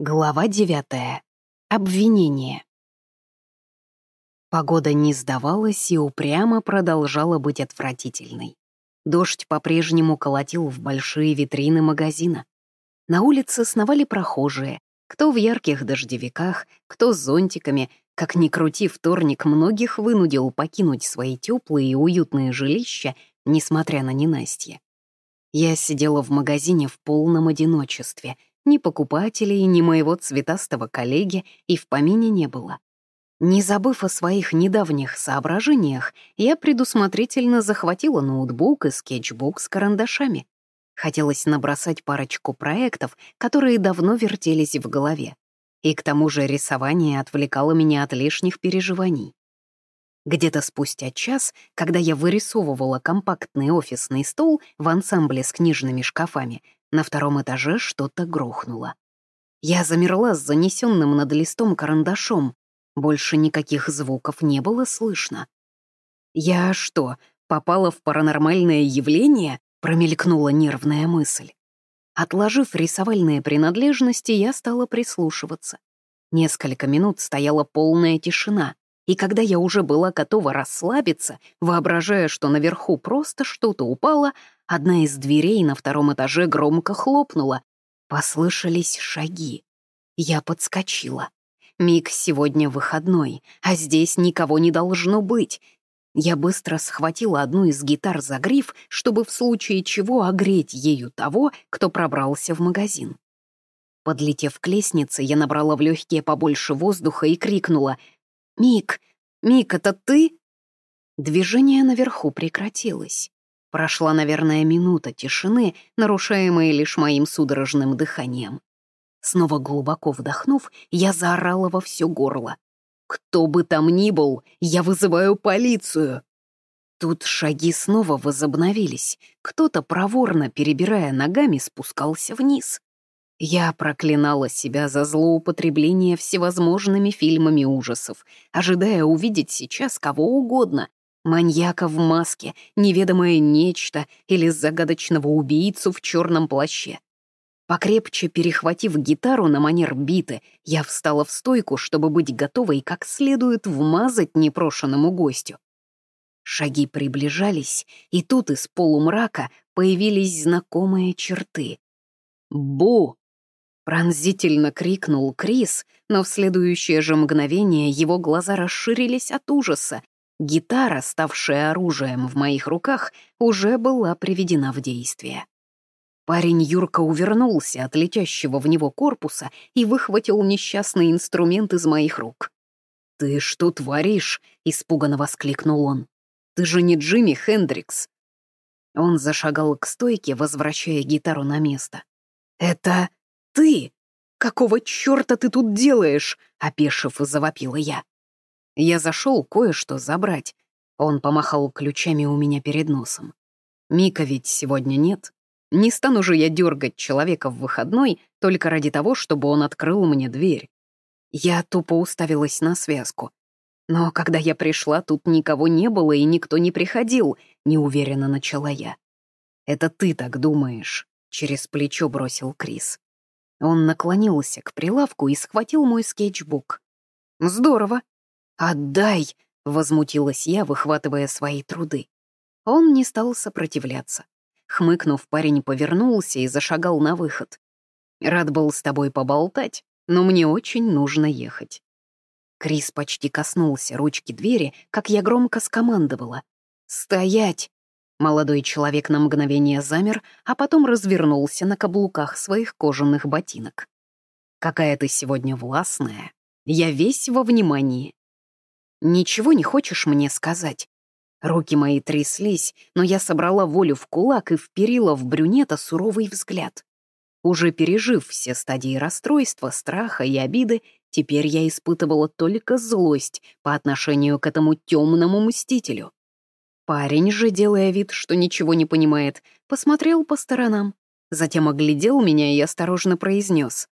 Глава девятая. Обвинение. Погода не сдавалась и упрямо продолжала быть отвратительной. Дождь по-прежнему колотил в большие витрины магазина. На улице сновали прохожие, кто в ярких дождевиках, кто с зонтиками. Как ни крути, вторник многих вынудил покинуть свои теплые и уютные жилища, несмотря на ненастье. Я сидела в магазине в полном одиночестве. Ни покупателей, ни моего цветастого коллеги и в помине не было. Не забыв о своих недавних соображениях, я предусмотрительно захватила ноутбук и скетчбук с карандашами. Хотелось набросать парочку проектов, которые давно вертелись в голове. И к тому же рисование отвлекало меня от лишних переживаний. Где-то спустя час, когда я вырисовывала компактный офисный стол в ансамбле с книжными шкафами, на втором этаже что-то грохнуло. Я замерла с занесенным над листом карандашом. Больше никаких звуков не было слышно. «Я что, попала в паранормальное явление?» — промелькнула нервная мысль. Отложив рисовальные принадлежности, я стала прислушиваться. Несколько минут стояла полная тишина, и когда я уже была готова расслабиться, воображая, что наверху просто что-то упало, одна из дверей на втором этаже громко хлопнула. Послышались шаги. Я подскочила. Миг сегодня выходной, а здесь никого не должно быть. Я быстро схватила одну из гитар за гриф, чтобы в случае чего огреть ею того, кто пробрался в магазин. Подлетев к лестнице, я набрала в легкие побольше воздуха и крикнула «Мик! Мик, это ты?» Движение наверху прекратилось. Прошла, наверное, минута тишины, нарушаемая лишь моим судорожным дыханием. Снова глубоко вдохнув, я заорала во все горло. «Кто бы там ни был, я вызываю полицию!» Тут шаги снова возобновились. Кто-то, проворно перебирая ногами, спускался вниз. Я проклинала себя за злоупотребление всевозможными фильмами ужасов, ожидая увидеть сейчас кого угодно. Маньяка в маске, неведомое нечто или загадочного убийцу в черном плаще. Покрепче перехватив гитару на манер биты, я встала в стойку, чтобы быть готовой как следует вмазать непрошенному гостю. Шаги приближались, и тут из полумрака появились знакомые черты. «Бу!» Пронзительно крикнул Крис, но в следующее же мгновение его глаза расширились от ужаса. Гитара, ставшая оружием в моих руках, уже была приведена в действие. Парень Юрка увернулся от летящего в него корпуса и выхватил несчастный инструмент из моих рук. «Ты что творишь?» — испуганно воскликнул он. «Ты же не Джимми Хендрикс!» Он зашагал к стойке, возвращая гитару на место. «Это...» ты? Какого черта ты тут делаешь?» — опешив, завопила я. Я зашел кое-что забрать. Он помахал ключами у меня перед носом. Мика ведь сегодня нет. Не стану же я дергать человека в выходной только ради того, чтобы он открыл мне дверь. Я тупо уставилась на связку. Но когда я пришла, тут никого не было и никто не приходил, неуверенно начала я. «Это ты так думаешь», — через плечо бросил Крис. Он наклонился к прилавку и схватил мой скетчбук. «Здорово!» «Отдай!» — возмутилась я, выхватывая свои труды. Он не стал сопротивляться. Хмыкнув, парень повернулся и зашагал на выход. «Рад был с тобой поболтать, но мне очень нужно ехать». Крис почти коснулся ручки двери, как я громко скомандовала. «Стоять!» Молодой человек на мгновение замер, а потом развернулся на каблуках своих кожаных ботинок. «Какая ты сегодня властная! Я весь во внимании!» «Ничего не хочешь мне сказать?» Руки мои тряслись, но я собрала волю в кулак и вперила в брюнета суровый взгляд. Уже пережив все стадии расстройства, страха и обиды, теперь я испытывала только злость по отношению к этому темному мстителю. Парень же, делая вид, что ничего не понимает, посмотрел по сторонам, затем оглядел меня и осторожно произнес.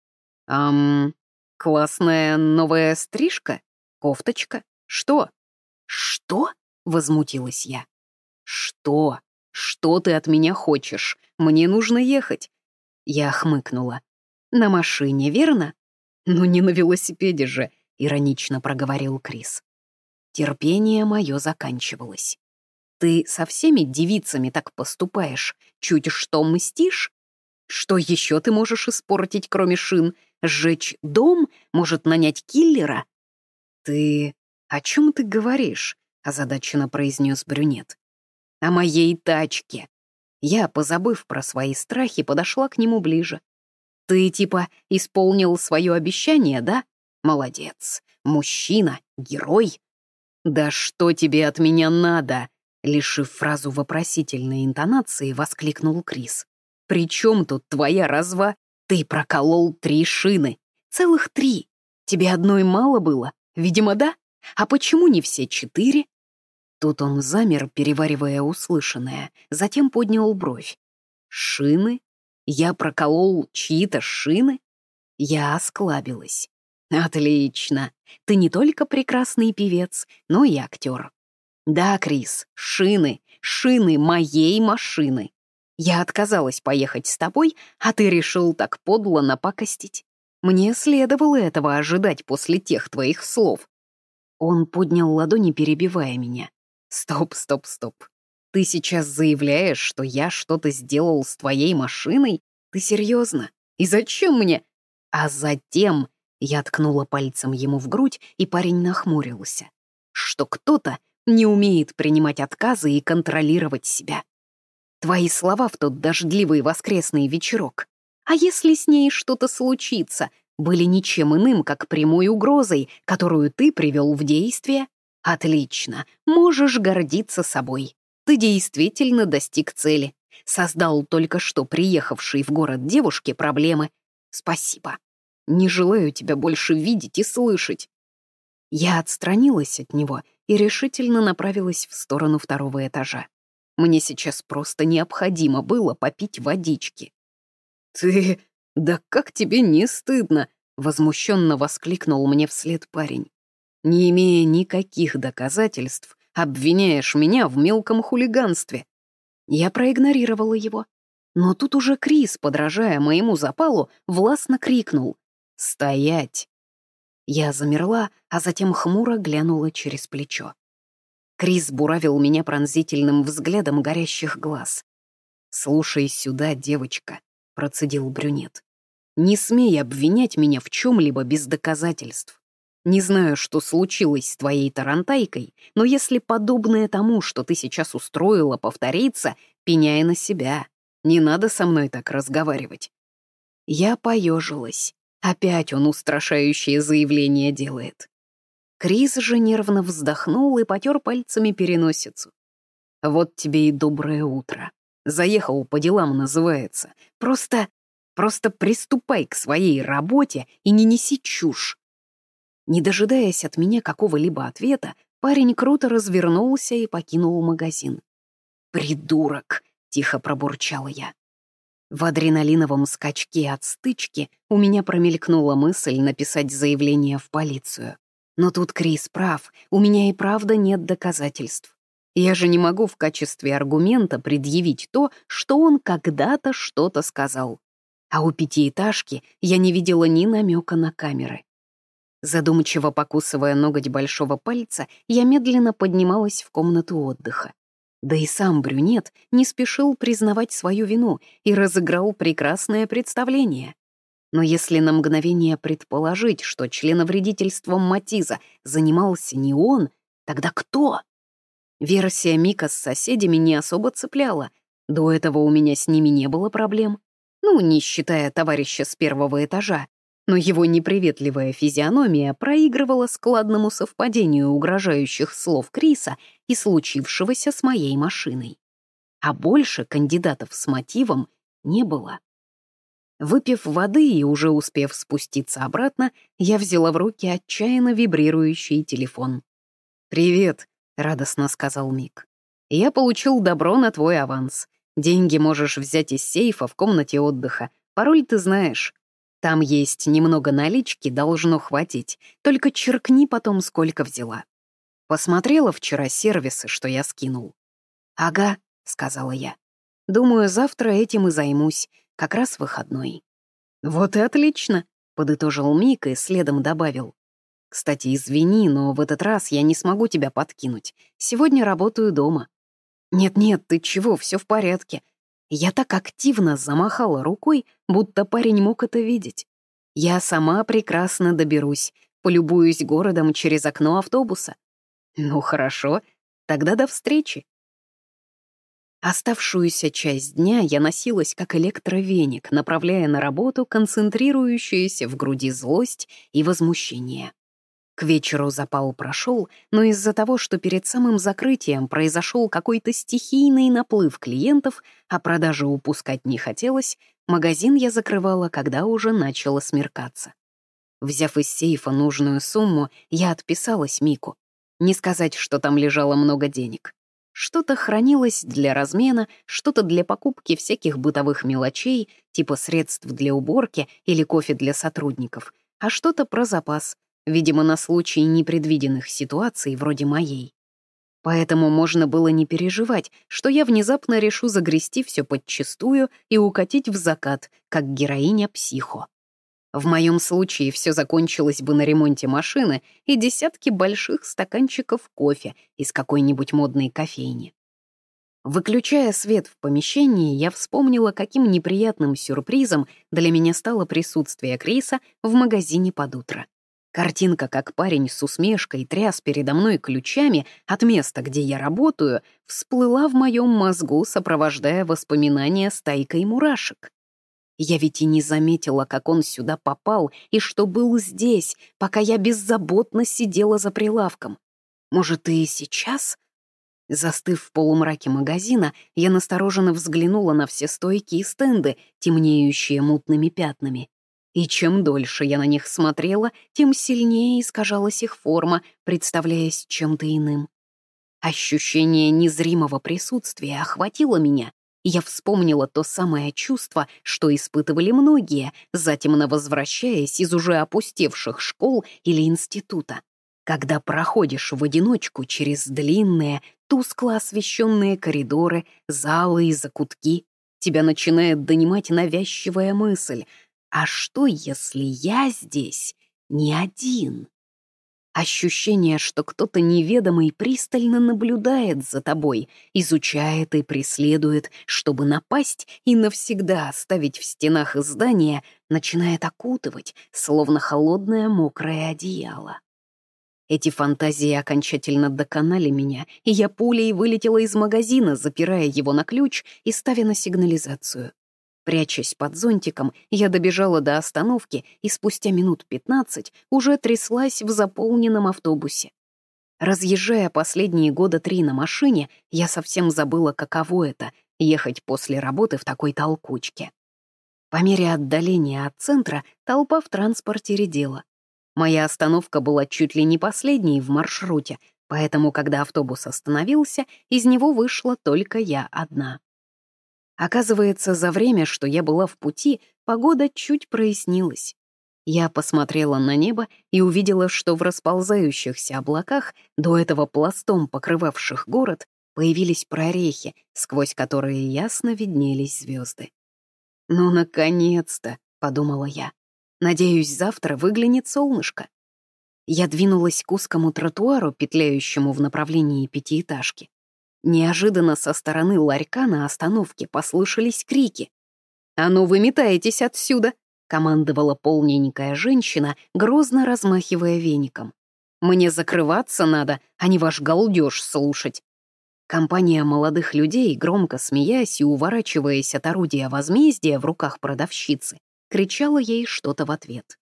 «Ам, классная новая стрижка? Кофточка? Что?» «Что?» — возмутилась я. «Что? Что ты от меня хочешь? Мне нужно ехать». Я хмыкнула. «На машине, верно? «Ну не на велосипеде же», — иронично проговорил Крис. Терпение мое заканчивалось. «Ты со всеми девицами так поступаешь? Чуть что мстишь? Что еще ты можешь испортить, кроме шин? Сжечь дом? Может, нанять киллера?» «Ты... о чем ты говоришь?» — озадаченно произнес брюнет. «О моей тачке». Я, позабыв про свои страхи, подошла к нему ближе. «Ты, типа, исполнил свое обещание, да? Молодец. Мужчина, герой». «Да что тебе от меня надо?» Лишив фразу вопросительной интонации, воскликнул Крис. «При чем тут твоя разва? Ты проколол три шины. Целых три. Тебе одной мало было? Видимо, да? А почему не все четыре?» Тут он замер, переваривая услышанное, затем поднял бровь. «Шины? Я проколол чьи-то шины?» Я осклабилась. «Отлично. Ты не только прекрасный певец, но и актер. Да, Крис, шины, шины моей машины. Я отказалась поехать с тобой, а ты решил так подло напакостить. Мне следовало этого ожидать после тех твоих слов. Он поднял ладони, перебивая меня. Стоп, стоп, стоп. Ты сейчас заявляешь, что я что-то сделал с твоей машиной? Ты серьезно? И зачем мне? А затем я ткнула пальцем ему в грудь, и парень нахмурился. Что кто-то не умеет принимать отказы и контролировать себя. Твои слова в тот дождливый воскресный вечерок. А если с ней что-то случится, были ничем иным, как прямой угрозой, которую ты привел в действие? Отлично, можешь гордиться собой. Ты действительно достиг цели. Создал только что приехавшей в город девушке проблемы. Спасибо. Не желаю тебя больше видеть и слышать. Я отстранилась от него и решительно направилась в сторону второго этажа. Мне сейчас просто необходимо было попить водички. «Ты... да как тебе не стыдно?» — возмущенно воскликнул мне вслед парень. «Не имея никаких доказательств, обвиняешь меня в мелком хулиганстве». Я проигнорировала его. Но тут уже Крис, подражая моему запалу, властно крикнул «Стоять!». Я замерла, а затем хмуро глянула через плечо. Крис буравил меня пронзительным взглядом горящих глаз. «Слушай сюда, девочка», — процедил брюнет. «Не смей обвинять меня в чем-либо без доказательств. Не знаю, что случилось с твоей тарантайкой, но если подобное тому, что ты сейчас устроила, повторится, пеняя на себя, не надо со мной так разговаривать». Я поежилась. Опять он устрашающее заявление делает. Крис же нервно вздохнул и потер пальцами переносицу. «Вот тебе и доброе утро. Заехал по делам, называется. Просто, просто приступай к своей работе и не неси чушь». Не дожидаясь от меня какого-либо ответа, парень круто развернулся и покинул магазин. «Придурок!» — тихо пробурчала я. В адреналиновом скачке от стычки у меня промелькнула мысль написать заявление в полицию. Но тут Крис прав, у меня и правда нет доказательств. Я же не могу в качестве аргумента предъявить то, что он когда-то что-то сказал. А у пятиэтажки я не видела ни намека на камеры. Задумчиво покусывая ноготь большого пальца, я медленно поднималась в комнату отдыха. Да и сам брюнет не спешил признавать свою вину и разыграл прекрасное представление. Но если на мгновение предположить, что членовредительством Матиза занимался не он, тогда кто? Версия Мика с соседями не особо цепляла. До этого у меня с ними не было проблем. Ну, не считая товарища с первого этажа, но его неприветливая физиономия проигрывала складному совпадению угрожающих слов Криса и случившегося с моей машиной. А больше кандидатов с мотивом не было. Выпив воды и уже успев спуститься обратно, я взяла в руки отчаянно вибрирующий телефон. «Привет», — радостно сказал Мик. «Я получил добро на твой аванс. Деньги можешь взять из сейфа в комнате отдыха. Пароль ты знаешь. Там есть немного налички, должно хватить. Только черкни потом, сколько взяла. Посмотрела вчера сервисы, что я скинул. «Ага», — сказала я. «Думаю, завтра этим и займусь. Как раз выходной». «Вот и отлично», — подытожил Мик и следом добавил. «Кстати, извини, но в этот раз я не смогу тебя подкинуть. Сегодня работаю дома». «Нет-нет, ты чего, все в порядке». Я так активно замахала рукой, будто парень мог это видеть. Я сама прекрасно доберусь, полюбуюсь городом через окно автобуса. Ну хорошо, тогда до встречи. Оставшуюся часть дня я носилась как электровеник, направляя на работу концентрирующуюся в груди злость и возмущение. К вечеру запал прошел, но из-за того, что перед самым закрытием произошел какой-то стихийный наплыв клиентов, а продажи упускать не хотелось, магазин я закрывала, когда уже начало смеркаться. Взяв из сейфа нужную сумму, я отписалась Мику. Не сказать, что там лежало много денег. Что-то хранилось для размена, что-то для покупки всяких бытовых мелочей, типа средств для уборки или кофе для сотрудников, а что-то про запас, видимо, на случай непредвиденных ситуаций вроде моей. Поэтому можно было не переживать, что я внезапно решу загрести все подчистую и укатить в закат, как героиня психо. В моем случае все закончилось бы на ремонте машины и десятки больших стаканчиков кофе из какой-нибудь модной кофейни. Выключая свет в помещении, я вспомнила, каким неприятным сюрпризом для меня стало присутствие Криса в магазине под утро. Картинка, как парень с усмешкой тряс передо мной ключами от места, где я работаю, всплыла в моем мозгу, сопровождая воспоминания стайкой мурашек. Я ведь и не заметила, как он сюда попал и что был здесь, пока я беззаботно сидела за прилавком. Может, и сейчас? Застыв в полумраке магазина, я настороженно взглянула на все стойки и стенды, темнеющие мутными пятнами. И чем дольше я на них смотрела, тем сильнее искажалась их форма, представляясь чем-то иным. Ощущение незримого присутствия охватило меня, я вспомнила то самое чувство, что испытывали многие, затемно возвращаясь из уже опустевших школ или института. Когда проходишь в одиночку через длинные, тускло освещенные коридоры, залы и закутки, тебя начинает донимать навязчивая мысль «А что, если я здесь не один?» Ощущение, что кто-то неведомый пристально наблюдает за тобой, изучает и преследует, чтобы напасть и навсегда оставить в стенах здания, начинает окутывать, словно холодное мокрое одеяло. Эти фантазии окончательно доконали меня, и я пулей вылетела из магазина, запирая его на ключ и ставя на сигнализацию. Прячась под зонтиком, я добежала до остановки и спустя минут пятнадцать уже тряслась в заполненном автобусе. Разъезжая последние года три на машине, я совсем забыла, каково это — ехать после работы в такой толкучке. По мере отдаления от центра толпа в транспорте редела. Моя остановка была чуть ли не последней в маршруте, поэтому, когда автобус остановился, из него вышла только я одна. Оказывается, за время, что я была в пути, погода чуть прояснилась. Я посмотрела на небо и увидела, что в расползающихся облаках, до этого пластом покрывавших город, появились прорехи, сквозь которые ясно виднелись звезды. «Ну, наконец-то!» — подумала я. «Надеюсь, завтра выглянет солнышко». Я двинулась к узкому тротуару, петляющему в направлении пятиэтажки. Неожиданно со стороны ларька на остановке послышались крики. «А ну, вы метаетесь отсюда!» — командовала полненькая женщина, грозно размахивая веником. «Мне закрываться надо, а не ваш галдеж слушать». Компания молодых людей, громко смеясь и уворачиваясь от орудия возмездия в руках продавщицы, кричала ей что-то в ответ.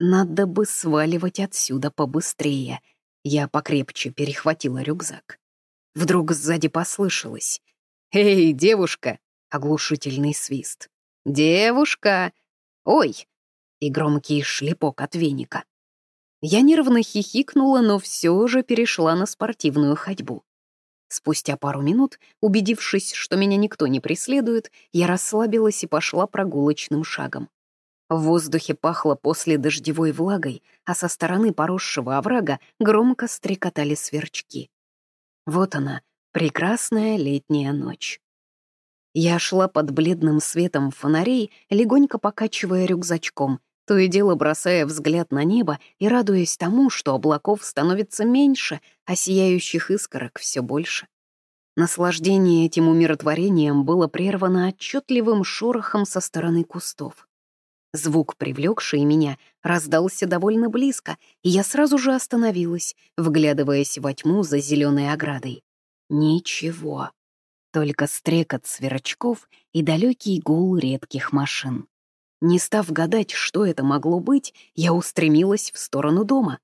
«Надо бы сваливать отсюда побыстрее», я покрепче перехватила рюкзак. Вдруг сзади послышалось. «Эй, девушка!» — оглушительный свист. «Девушка! Ой!» — и громкий шлепок от веника. Я нервно хихикнула, но все же перешла на спортивную ходьбу. Спустя пару минут, убедившись, что меня никто не преследует, я расслабилась и пошла прогулочным шагом. В воздухе пахло после дождевой влагой, а со стороны поросшего оврага громко стрекотали сверчки. Вот она, прекрасная летняя ночь. Я шла под бледным светом фонарей, легонько покачивая рюкзачком, то и дело бросая взгляд на небо и радуясь тому, что облаков становится меньше, а сияющих искорок все больше. Наслаждение этим умиротворением было прервано отчетливым шорохом со стороны кустов. Звук, привлекший меня, раздался довольно близко, и я сразу же остановилась, вглядываясь во тьму за зеленой оградой. Ничего. Только стрекот сверчков и далекий гул редких машин. Не став гадать, что это могло быть, я устремилась в сторону дома.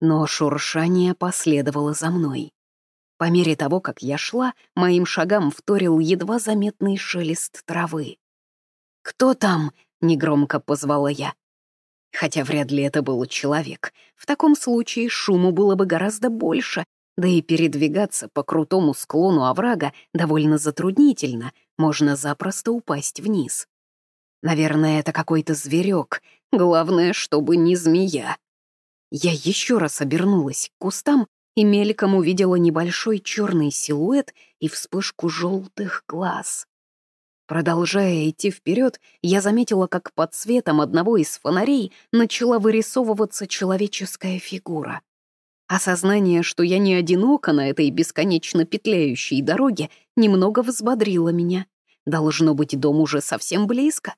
Но шуршание последовало за мной. По мере того, как я шла, моим шагам вторил едва заметный шелест травы. «Кто там?» — негромко позвала я. Хотя вряд ли это был человек. В таком случае шуму было бы гораздо больше, да и передвигаться по крутому склону оврага довольно затруднительно, можно запросто упасть вниз. Наверное, это какой-то зверек. Главное, чтобы не змея. Я еще раз обернулась к кустам и мельком увидела небольшой черный силуэт и вспышку желтых глаз. Продолжая идти вперед, я заметила, как под светом одного из фонарей начала вырисовываться человеческая фигура. Осознание, что я не одинока на этой бесконечно петляющей дороге, немного взбодрило меня. Должно быть, дом уже совсем близко.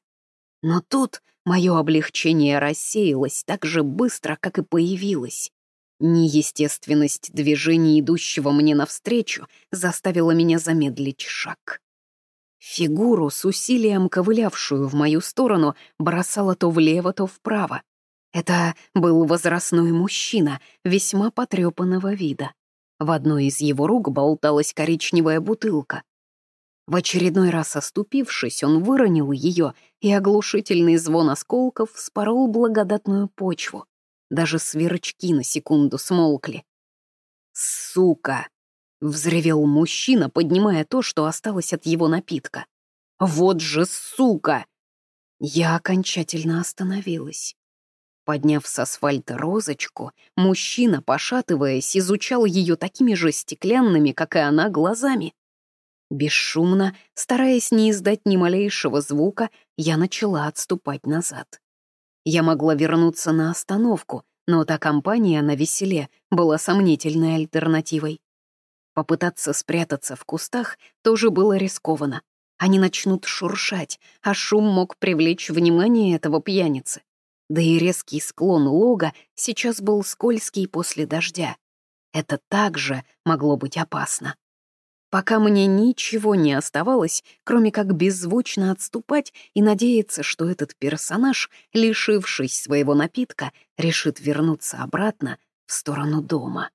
Но тут мое облегчение рассеялось так же быстро, как и появилось. Неестественность движения идущего мне навстречу заставила меня замедлить шаг. Фигуру с усилием ковылявшую в мою сторону бросала то влево, то вправо. Это был возрастной мужчина, весьма потрепанного вида. В одной из его рук болталась коричневая бутылка. В очередной раз оступившись, он выронил ее, и оглушительный звон осколков спорол благодатную почву. Даже сверчки на секунду смолкли. «Сука!» Взревел мужчина, поднимая то, что осталось от его напитка. «Вот же сука!» Я окончательно остановилась. Подняв с асфальта розочку, мужчина, пошатываясь, изучал ее такими же стеклянными, как и она, глазами. Бесшумно, стараясь не издать ни малейшего звука, я начала отступать назад. Я могла вернуться на остановку, но та компания на веселе была сомнительной альтернативой. Попытаться спрятаться в кустах тоже было рискованно. Они начнут шуршать, а шум мог привлечь внимание этого пьяницы. Да и резкий склон лога сейчас был скользкий после дождя. Это также могло быть опасно. Пока мне ничего не оставалось, кроме как беззвучно отступать и надеяться, что этот персонаж, лишившись своего напитка, решит вернуться обратно в сторону дома.